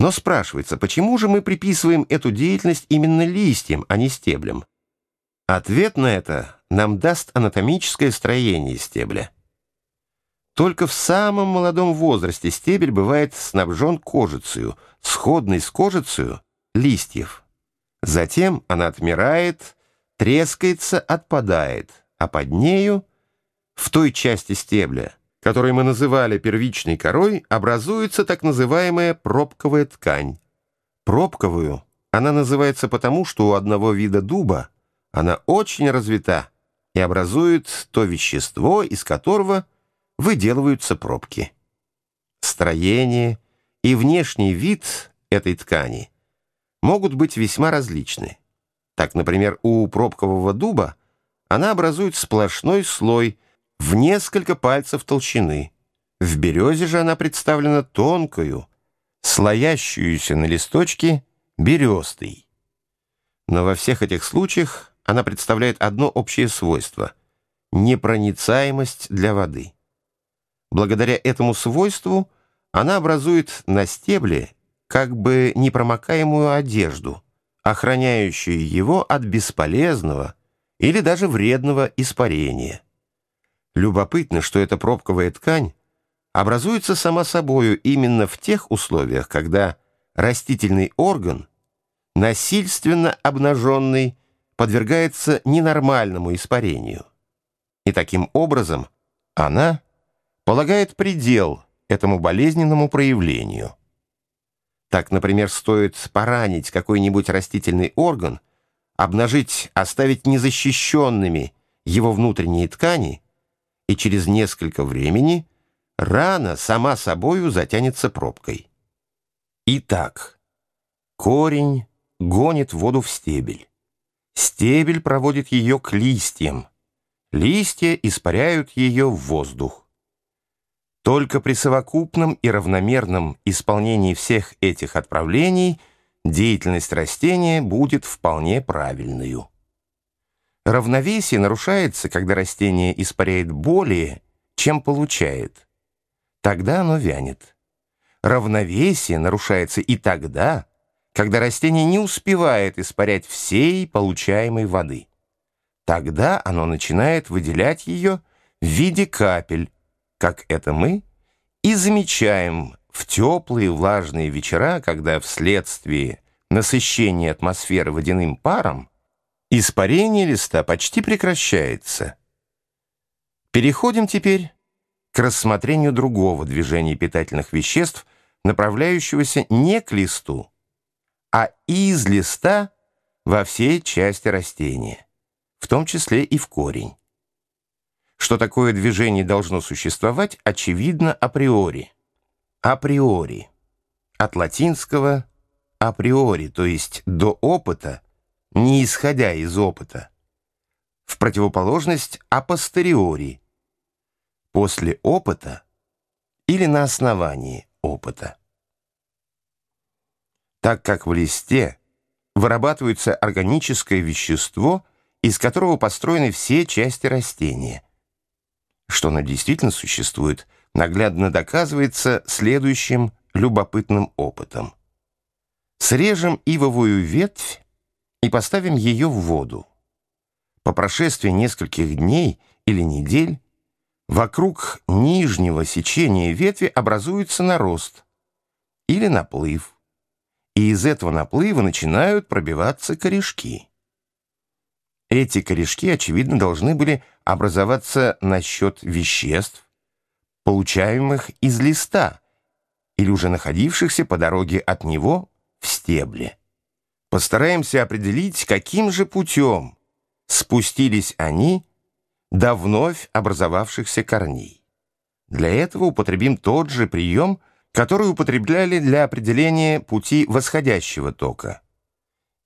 Но спрашивается, почему же мы приписываем эту деятельность именно листьям, а не стеблям? Ответ на это нам даст анатомическое строение стебля. Только в самом молодом возрасте стебель бывает снабжен кожицею, сходной с кожицею листьев. Затем она отмирает, трескается, отпадает, а под нею, в той части стебля, которую мы называли первичной корой, образуется так называемая пробковая ткань. Пробковую она называется потому, что у одного вида дуба она очень развита и образует то вещество, из которого выделываются пробки. Строение и внешний вид этой ткани могут быть весьма различны. Так, например, у пробкового дуба она образует сплошной слой – в несколько пальцев толщины. В березе же она представлена тонкою, слоящуюся на листочке берестой. Но во всех этих случаях она представляет одно общее свойство — непроницаемость для воды. Благодаря этому свойству она образует на стебле как бы непромокаемую одежду, охраняющую его от бесполезного или даже вредного испарения. Любопытно, что эта пробковая ткань образуется сама собою именно в тех условиях, когда растительный орган, насильственно обнаженный, подвергается ненормальному испарению. И таким образом она полагает предел этому болезненному проявлению. Так, например, стоит поранить какой-нибудь растительный орган, обнажить, оставить незащищенными его внутренние ткани – и через несколько времени рана сама собою затянется пробкой. Итак, корень гонит воду в стебель. Стебель проводит ее к листьям. Листья испаряют ее в воздух. Только при совокупном и равномерном исполнении всех этих отправлений деятельность растения будет вполне правильную. Равновесие нарушается, когда растение испаряет более, чем получает. Тогда оно вянет. Равновесие нарушается и тогда, когда растение не успевает испарять всей получаемой воды. Тогда оно начинает выделять ее в виде капель, как это мы и замечаем в теплые влажные вечера, когда вследствие насыщения атмосферы водяным паром Испарение листа почти прекращается. Переходим теперь к рассмотрению другого движения питательных веществ, направляющегося не к листу, а из листа во все части растения, в том числе и в корень. Что такое движение должно существовать, очевидно априори. Априори. От латинского априори, то есть до опыта – не исходя из опыта. В противоположность апостериори, после опыта или на основании опыта. Так как в листе вырабатывается органическое вещество, из которого построены все части растения. Что оно действительно существует, наглядно доказывается следующим любопытным опытом. Срежем ивовую ветвь и поставим ее в воду. По прошествии нескольких дней или недель вокруг нижнего сечения ветви образуется нарост или наплыв, и из этого наплыва начинают пробиваться корешки. Эти корешки, очевидно, должны были образоваться на счет веществ, получаемых из листа или уже находившихся по дороге от него в стебле. Постараемся определить, каким же путем спустились они до вновь образовавшихся корней. Для этого употребим тот же прием, который употребляли для определения пути восходящего тока.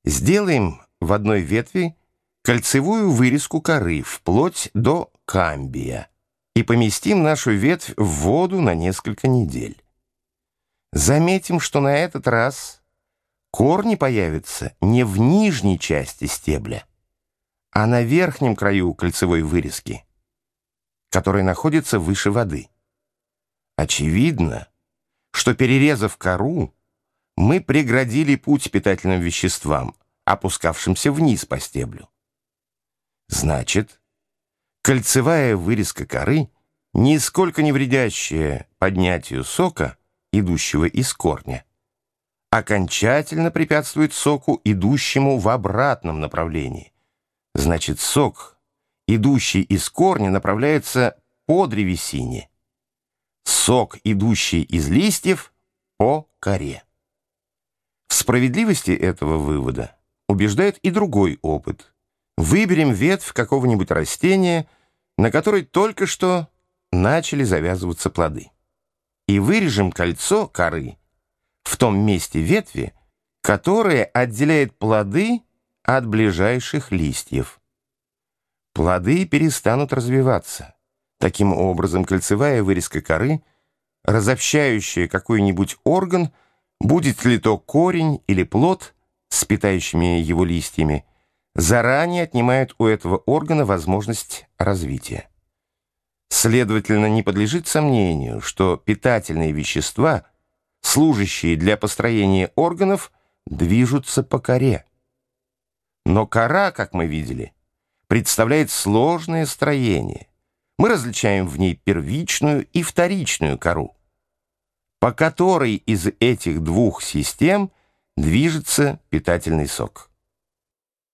Сделаем в одной ветви кольцевую вырезку коры вплоть до камбия и поместим нашу ветвь в воду на несколько недель. Заметим, что на этот раз Корни появятся не в нижней части стебля, а на верхнем краю кольцевой вырезки, которая находится выше воды. Очевидно, что перерезав кору, мы преградили путь питательным веществам, опускавшимся вниз по стеблю. Значит, кольцевая вырезка коры, нисколько не вредящая поднятию сока, идущего из корня, окончательно препятствует соку, идущему в обратном направлении. Значит, сок, идущий из корня, направляется по древесине. Сок, идущий из листьев, по коре. В справедливости этого вывода убеждает и другой опыт. Выберем ветвь какого-нибудь растения, на которой только что начали завязываться плоды, и вырежем кольцо коры в том месте ветви, которое отделяет плоды от ближайших листьев. Плоды перестанут развиваться. Таким образом, кольцевая вырезка коры, разобщающая какой-нибудь орган, будет ли то корень или плод с питающими его листьями, заранее отнимает у этого органа возможность развития. Следовательно, не подлежит сомнению, что питательные вещества, служащие для построения органов, движутся по коре. Но кора, как мы видели, представляет сложное строение. Мы различаем в ней первичную и вторичную кору, по которой из этих двух систем движется питательный сок.